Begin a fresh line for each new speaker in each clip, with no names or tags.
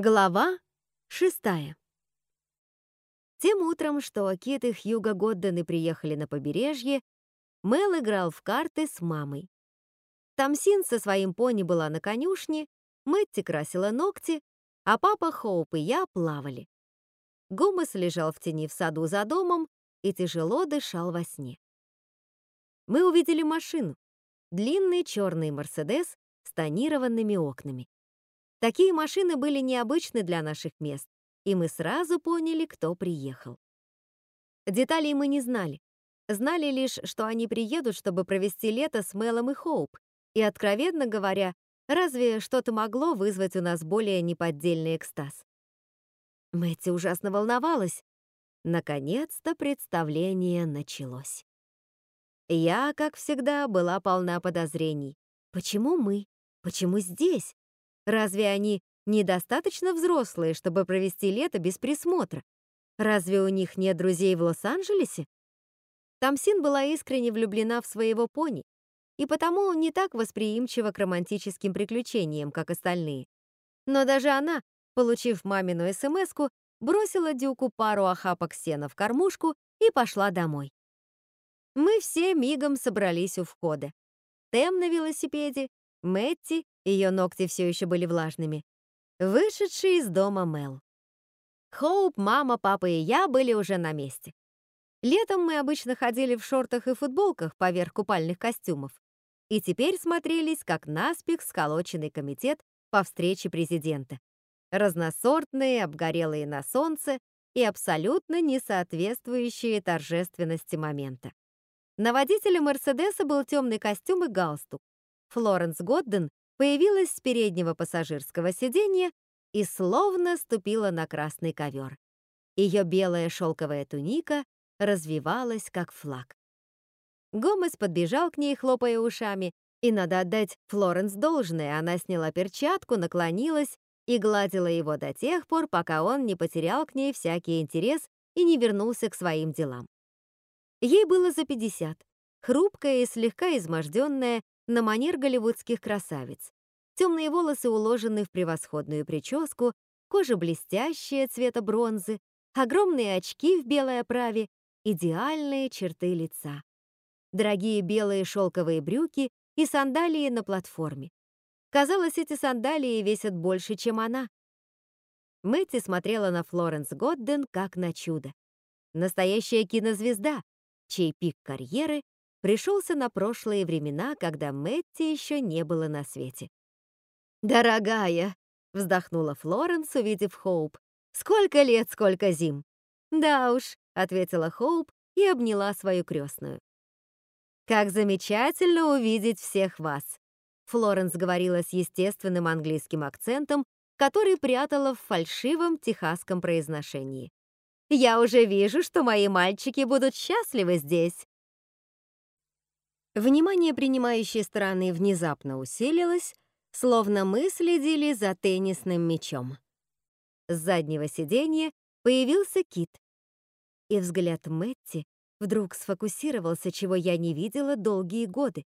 Глава шестая. Тем утром, что Кит и Хьюго Годдены приехали на побережье, Мел играл в карты с мамой. Тамсин со своим пони была на конюшне, Мэтти красила ногти, а папа Хоуп и я плавали. Гомес лежал в тени в саду за домом и тяжело дышал во сне. Мы увидели машину. Длинный черный Мерседес с тонированными окнами. Такие машины были необычны для наших мест, и мы сразу поняли, кто приехал. Деталей мы не знали. Знали лишь, что они приедут, чтобы провести лето с Мелом и Хоуп, и, откровенно говоря, разве что-то могло вызвать у нас более неподдельный экстаз. Мэтти ужасно волновалась. Наконец-то представление началось. Я, как всегда, была полна подозрений. Почему мы? Почему здесь? Разве они недостаточно взрослые, чтобы провести лето без присмотра? Разве у них нет друзей в Лос-Анджелесе? Тамсин была искренне влюблена в своего пони и потому не так восприимчива к романтическим приключениям, как остальные. Но даже она, получив мамину смс бросила Дюку пару охапок сена в кормушку и пошла домой. Мы все мигом собрались у входа. Тем на велосипеде, Мэтти ее ногти все еще были влажными. Вышедший из дома Мел. Хоуп, мама, папа и я были уже на месте. Летом мы обычно ходили в шортах и футболках поверх купальных костюмов. И теперь смотрелись как наспех сколоченный комитет по встрече президента. Разносортные, обгорелые на солнце и абсолютно не соответствующие торжественности момента. На водителе Мерседеса был темный костюм и галстук. Флоренс Годден появилась с переднего пассажирского сиденья и словно ступила на красный ковер. Ее белая шелковая туника развивалась, как флаг. Гомес подбежал к ней, хлопая ушами, и надо отдать Флоренс должное, она сняла перчатку, наклонилась и гладила его до тех пор, пока он не потерял к ней всякий интерес и не вернулся к своим делам. Ей было за 50, хрупкая и слегка изможденная, на манер голливудских красавиц. Темные волосы уложены в превосходную прическу, кожа блестящая цвета бронзы, огромные очки в белой оправе, идеальные черты лица. Дорогие белые шелковые брюки и сандалии на платформе. Казалось, эти сандалии весят больше, чем она. Мэтти смотрела на Флоренс Годден как на чудо. Настоящая кинозвезда, чей пик карьеры пришелся на прошлые времена, когда Мэтти еще не было на свете. «Дорогая!» — вздохнула Флоренс, увидев Хоуп. «Сколько лет, сколько зим!» «Да уж», — ответила Хоуп и обняла свою крестную. «Как замечательно увидеть всех вас!» Флоренс говорила с естественным английским акцентом, который прятала в фальшивом техасском произношении. «Я уже вижу, что мои мальчики будут счастливы здесь!» Внимание принимающей стороны внезапно усилилось, словно мы следили за теннисным мячом. С заднего сиденья появился Кит. И взгляд Мэтти вдруг сфокусировался, чего я не видела долгие годы.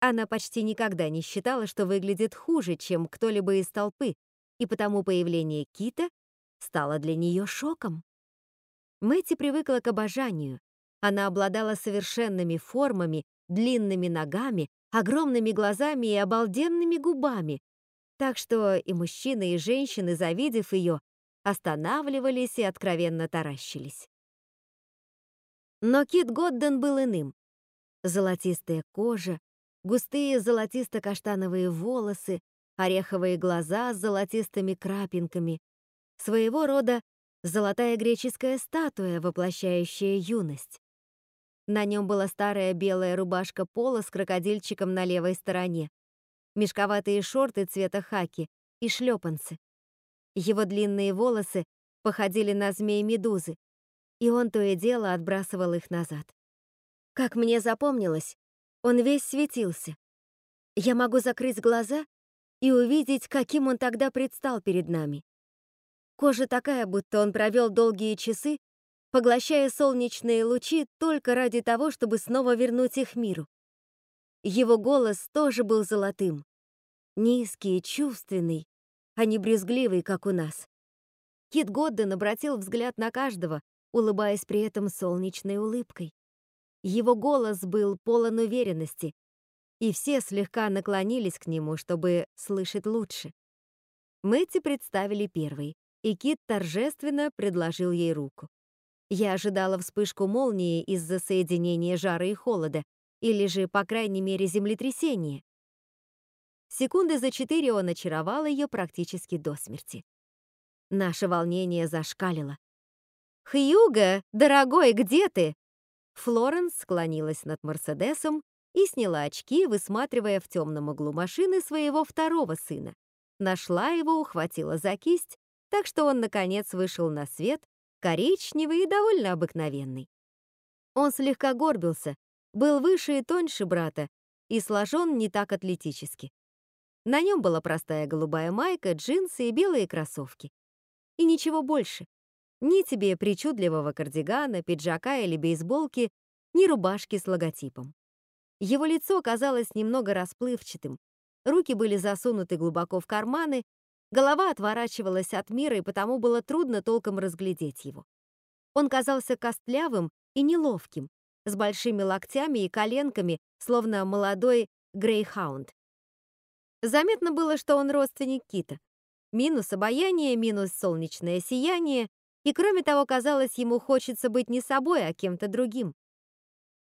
Она почти никогда не считала, что выглядит хуже, чем кто-либо из толпы, и потому появление Кита стало для нее шоком. Мэтти привыкла к обожанию. Она обладала совершенными формами длинными ногами, огромными глазами и обалденными губами. Так что и мужчины, и женщины, завидев ее, останавливались и откровенно таращились. Но Кит Годден был иным. Золотистая кожа, густые золотисто-каштановые волосы, ореховые глаза с золотистыми крапинками, своего рода золотая греческая статуя, воплощающая юность. На нем была старая белая рубашка пола с крокодильчиком на левой стороне, мешковатые шорты цвета хаки и шлепанцы. Его длинные волосы походили на змей-медузы, и он то и дело отбрасывал их назад. Как мне запомнилось, он весь светился. Я могу закрыть глаза и увидеть, каким он тогда предстал перед нами. Кожа такая, будто он провел долгие часы поглощая солнечные лучи только ради того, чтобы снова вернуть их миру. Его голос тоже был золотым, низкий чувственный, а не брюзгливый, как у нас. Кит Годден обратил взгляд на каждого, улыбаясь при этом солнечной улыбкой. Его голос был полон уверенности, и все слегка наклонились к нему, чтобы слышать лучше. Мэтти представили первой, и Кит торжественно предложил ей руку. Я ожидала вспышку молнии из-за соединения жара и холода, или же, по крайней мере, землетрясения. Секунды за четыре он очаровал ее практически до смерти. Наше волнение зашкалило. «Хьюго, дорогой, где ты?» Флоренс склонилась над Мерседесом и сняла очки, высматривая в темном углу машины своего второго сына. Нашла его, ухватила за кисть, так что он, наконец, вышел на свет, коричневый и довольно обыкновенный. Он слегка горбился, был выше и тоньше брата и сложен не так атлетически. На нем была простая голубая майка, джинсы и белые кроссовки. И ничего больше. Ни тебе причудливого кардигана, пиджака или бейсболки, ни рубашки с логотипом. Его лицо казалось немного расплывчатым, руки были засунуты глубоко в карманы, голова отворачивалась от мира, и потому было трудно толком разглядеть его. Он казался костлявым и неловким, с большими локтями и коленками, словно молодой грейхаунд. Заметно было, что он родственник Кита. Минус обаяние, минус солнечное сияние, и кроме того, казалось, ему хочется быть не собой, а кем-то другим.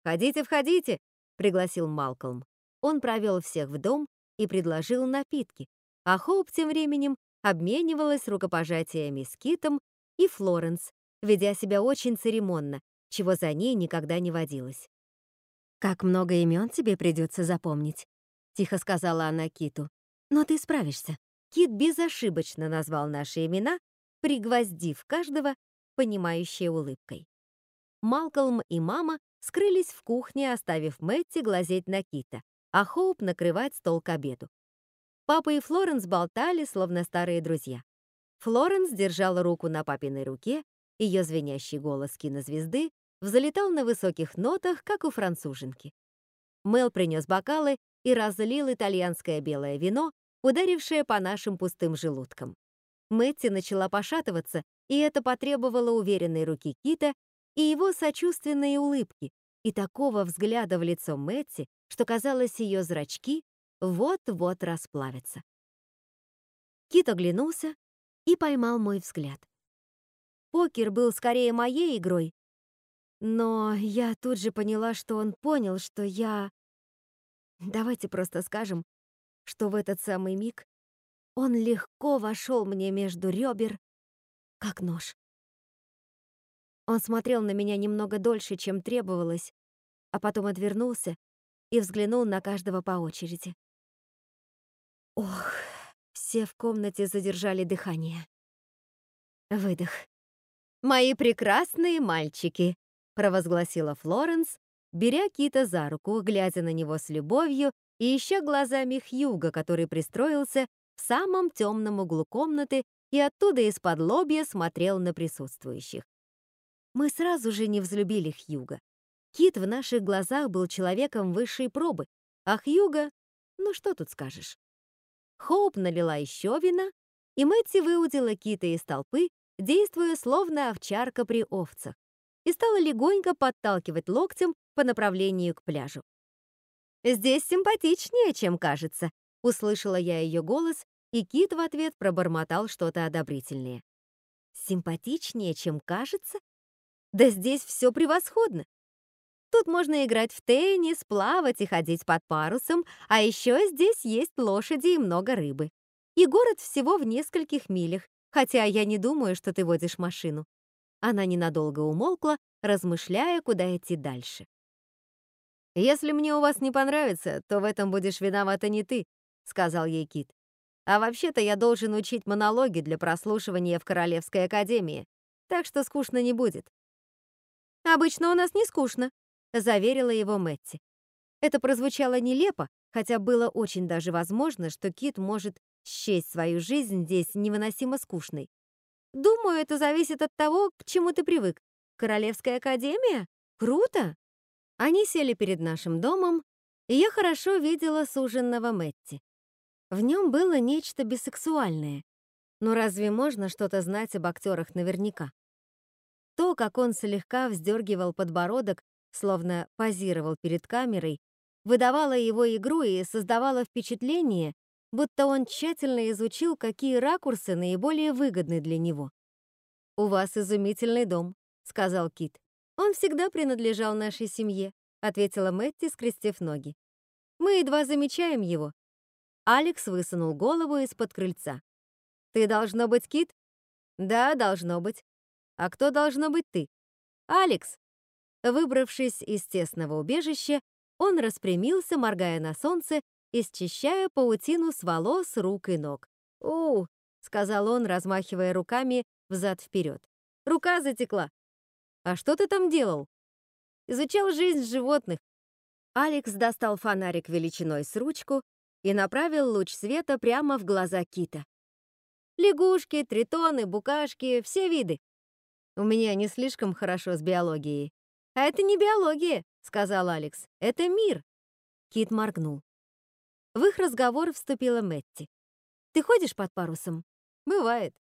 «Входите, входите!» — пригласил Малкольм. Он провел всех в дом и предложил напитки, а Хоуп тем временем обменивалась рукопожатиями с Китом и Флоренс, ведя себя очень церемонно, чего за ней никогда не водилось. «Как много имен тебе придется запомнить», — тихо сказала она Киту. «Но ты справишься». Кит безошибочно назвал наши имена, пригвоздив каждого, понимающей улыбкой. Малкольм и мама скрылись в кухне, оставив Мэтти глазеть на Кита, а Хоуп накрывать стол к обеду. Папа и Флоренс болтали, словно старые друзья. Флоренс держала руку на папиной руке, ее звенящий голос кинозвезды взлетал на высоких нотах, как у француженки. Мел принес бокалы и разлил итальянское белое вино, ударившее по нашим пустым желудкам. Мэтти начала пошатываться, и это потребовало уверенной руки Кита и его сочувственной улыбки, и такого взгляда в лицо Мэтти, что казалось, ее зрачки вот-вот расплавятся. Кит оглянулся и поймал мой взгляд. Покер был скорее моей игрой, но я тут же поняла, что он понял, что я... Давайте просто скажем, что в этот самый миг он легко вошел мне между ребер, как нож. Он смотрел на меня немного дольше, чем требовалось, а потом отвернулся и взглянул на каждого по очереди. Ох, все в комнате задержали дыхание. Выдох. «Мои прекрасные мальчики!» провозгласила Флоренс, беря Кита за руку, глядя на него с любовью и ища глазами Хьюга, который пристроился в самом темном углу комнаты и оттуда из-под лобья смотрел на присутствующих. Мы сразу же не взлюбили Хьюга. Кит в наших глазах был человеком высшей пробы, а Хьюга, ну что тут скажешь. Хоуп налила еще вина, и Мэтти выудила Кита из толпы, действуя словно овчарка при овцах и стала легонько подталкивать локтем по направлению к пляжу. «Здесь симпатичнее, чем кажется», — услышала я ее голос, и Кит в ответ пробормотал что-то одобрительное. «Симпатичнее, чем кажется? Да здесь все превосходно. Тут можно играть в теннис, плавать и ходить под парусом, а еще здесь есть лошади и много рыбы. И город всего в нескольких милях, хотя я не думаю, что ты водишь машину. Она ненадолго умолкла, размышляя, куда идти дальше. «Если мне у вас не понравится, то в этом будешь виновата не ты», — сказал ей Кит. «А вообще-то я должен учить монологи для прослушивания в Королевской академии, так что скучно не будет». «Обычно у нас не скучно», — заверила его Мэтти. Это прозвучало нелепо, хотя было очень даже возможно, что Кит может счесть свою жизнь здесь невыносимо скучной. Думаю, это зависит от того, к чему ты привык. Королевская академия? Круто! Они сели перед нашим домом, и я хорошо видела суженного Мэтти. В нем было нечто бисексуальное, Но разве можно что-то знать об актерах наверняка? То, как он слегка вздергивал подбородок, словно позировал перед камерой, выдавало его игру и создавало впечатление, будто он тщательно изучил, какие ракурсы наиболее выгодны для него. «У вас изумительный дом», — сказал Кит. «Он всегда принадлежал нашей семье», — ответила Мэтти, скрестив ноги. «Мы едва замечаем его». Алекс высунул голову из-под крыльца. «Ты должно быть Кит?» «Да, должно быть. А кто должно быть ты?» «Алекс». Выбравшись из тесного убежища, он распрямился, моргая на солнце и счищая паутину с волос, рук и ног. «У!» — сказал он, размахивая руками взад-вперед. «Рука затекла!» «А что ты там делал?» «Изучал жизнь животных». Алекс достал фонарик величиной с ручку и направил луч света прямо в глаза кита. Лягушки, тритоны, букашки, все виды. У меня не слишком хорошо с биологией. А это не биология, сказал Алекс. Это мир. Кит моргнул. В их разговор вступила Мэтти. Ты ходишь под парусом? Бывает.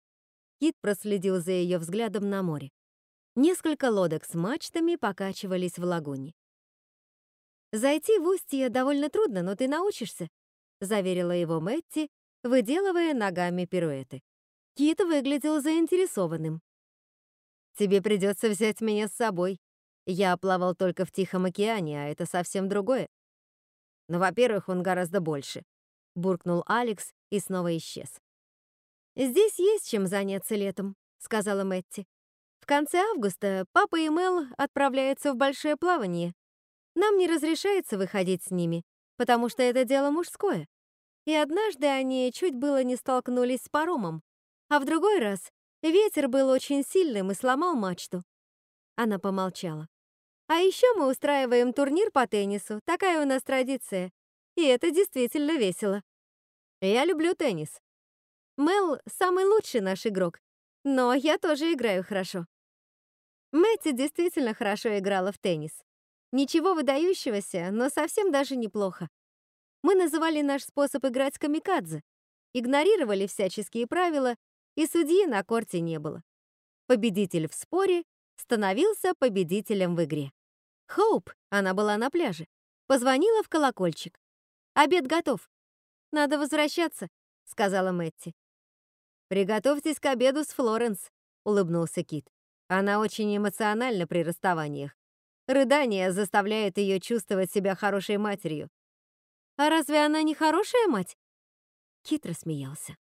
Кит проследил за ее взглядом на море. Несколько лодок с мачтами покачивались в лагуне. «Зайти в устье довольно трудно, но ты научишься», — заверила его Мэтти, выделывая ногами пируэты. Кит выглядел заинтересованным. «Тебе придется взять меня с собой. Я плавал только в Тихом океане, а это совсем другое. Но, во-первых, он гораздо больше», — буркнул Алекс и снова исчез. «Здесь есть чем заняться летом», — сказала Мэтти. «В конце августа папа и Мел отправляются в большое плавание. Нам не разрешается выходить с ними, потому что это дело мужское. И однажды они чуть было не столкнулись с паромом, а в другой раз ветер был очень сильным и сломал мачту. Она помолчала. А еще мы устраиваем турнир по теннису, такая у нас традиция. И это действительно весело. Я люблю теннис. Мел самый лучший наш игрок, но я тоже играю хорошо. Мэтти действительно хорошо играла в теннис. Ничего выдающегося, но совсем даже неплохо. Мы называли наш способ играть камикадзе, игнорировали всяческие правила, и судьи на корте не было. Победитель в споре становился победителем в игре. Хоуп, она была на пляже, позвонила в колокольчик. «Обед готов. Надо возвращаться», — сказала Мэтти. «Приготовьтесь к обеду с Флоренс», — улыбнулся Кит. «Она очень эмоциональна при расставаниях. Рыдание заставляет ее чувствовать себя хорошей матерью. А разве она не хорошая мать? Кит рассмеялся.